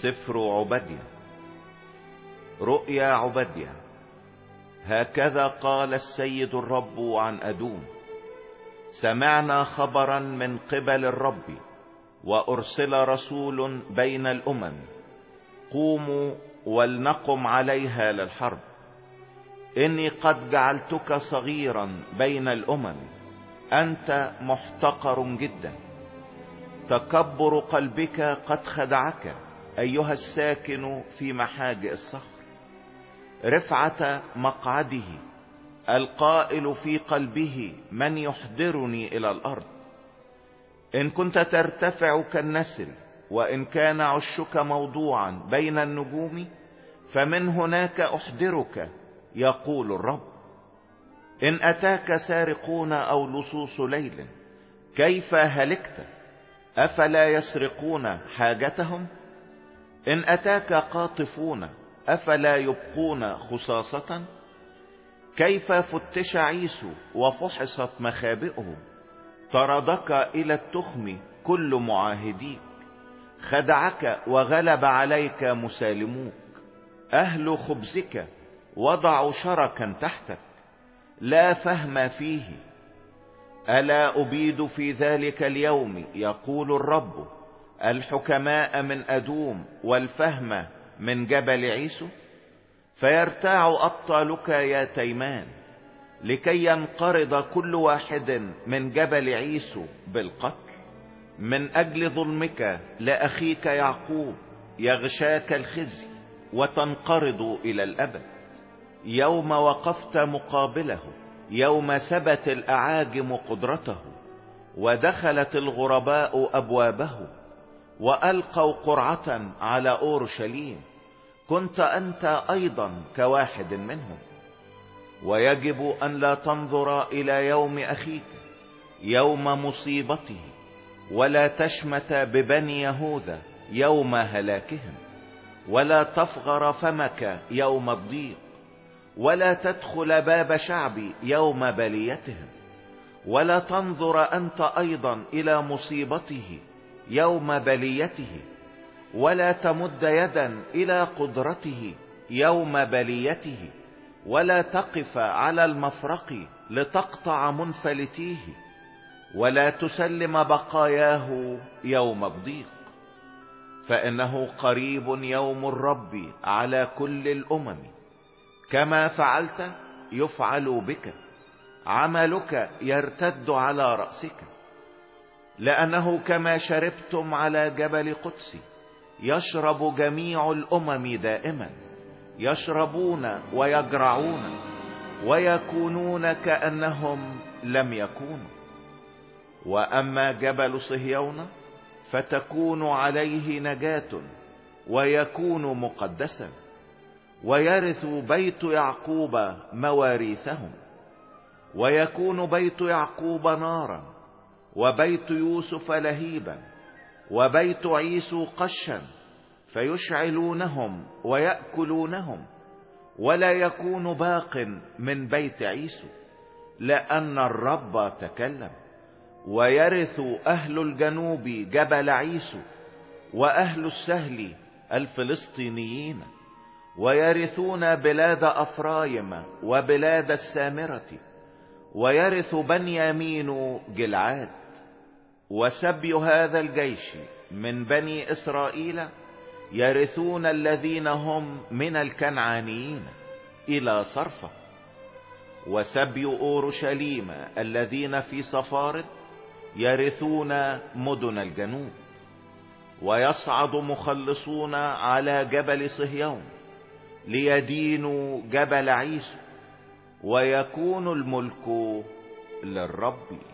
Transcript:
سفر عبدية رؤيا عبدية هكذا قال السيد الرب عن أدوم. سمعنا خبرا من قبل الرب وأرسل رسول بين الأمم. قوموا ولنقم عليها للحرب. إني قد جعلتك صغيرا بين الأمم. أنت محتقر جدا. تكبر قلبك قد خدعك. أيها الساكن في محاجئ الصخر رفعة مقعده القائل في قلبه من يحضرني إلى الأرض. إن كنت ترتفع كالنسل وإن كان عشك موضوعا بين النجوم فمن هناك أحضرك يقول الرب. إن أتاك سارقون أو لصوص ليل كيف هلكت؟ أفلا يسرقون حاجتهم؟ إن أتاك قاطفون أفلا يبقون خصاصة؟ كيف فتش عيسو وفحصت مخابئه؟ طردك إلى التخم كل معاهديك. خدعك وغلب عليك مسالموك. أهل خبزك وضعوا شركا تحتك. لا فهم فيه. ألا أبيد في ذلك اليوم؟ يقول الرب. الحكماء من أدوم والفهم من جبل عيسو فيرتاع أبطالك يا تيمان لكي ينقرض كل واحد من جبل عيسو بالقتل. من أجل ظلمك لأخيك يعقوب يغشاك الخزي وتنقرض إلى الأبد. يوم وقفت مقابله يوم سبت الأعاجم قدرته ودخلت الغرباء أبوابه وألقوا قرعة على أورشليم كنت أنت أيضا كواحد منهم. ويجب أن لا تنظر إلى يوم أخيك يوم مصيبته ولا تشمت ببني يهوذا يوم هلاكهم. ولا تفغر فمك يوم الضيق ولا تدخل باب شعبي يوم بليتهم. ولا تنظر أنت أيضا إلى مصيبته يوم بليته ولا تمد يدا إلى قدرته يوم بليته ولا تقف على المفرق لتقطع منفلتيه ولا تسلم بقاياه يوم الضيق. فإنه قريب يوم الرب على كل الأمم. كما فعلت يفعل بك عملك يرتد على رأسك. لأنه كما شربتم على جبل قدسي يشرب جميع الأمم دائما يشربون ويجرعون ويكونون كأنهم لم يكونوا. وأما جبل صهيون فتكون عليه نجاة ويكون مقدسا ويرث بيت يعقوب مواريثهم ويكون بيت يعقوب نارا وبيت يوسف لهيبا وبيت عيسو قشا فيشعلونهم ويأكلونهم ولا يكون باق من بيت عيسو لأن الرب تكلم ويرث أهل الجنوب جبل عيسو وأهل السهل الفلسطينيين ويرثون بلاد أفرايم وبلاد السامرة ويرث بنيامين جلعاد. وسبي هذا الجيش من بني إسرائيل يرثون الذين هم من الكنعانيين إلى صرفة وسبي أورشليم الذين في صفارد يرثون مدن الجنوب. ويصعد مخلصون على جبل صهيون ليدينوا جبل عيسو. ويكون الملك للرب.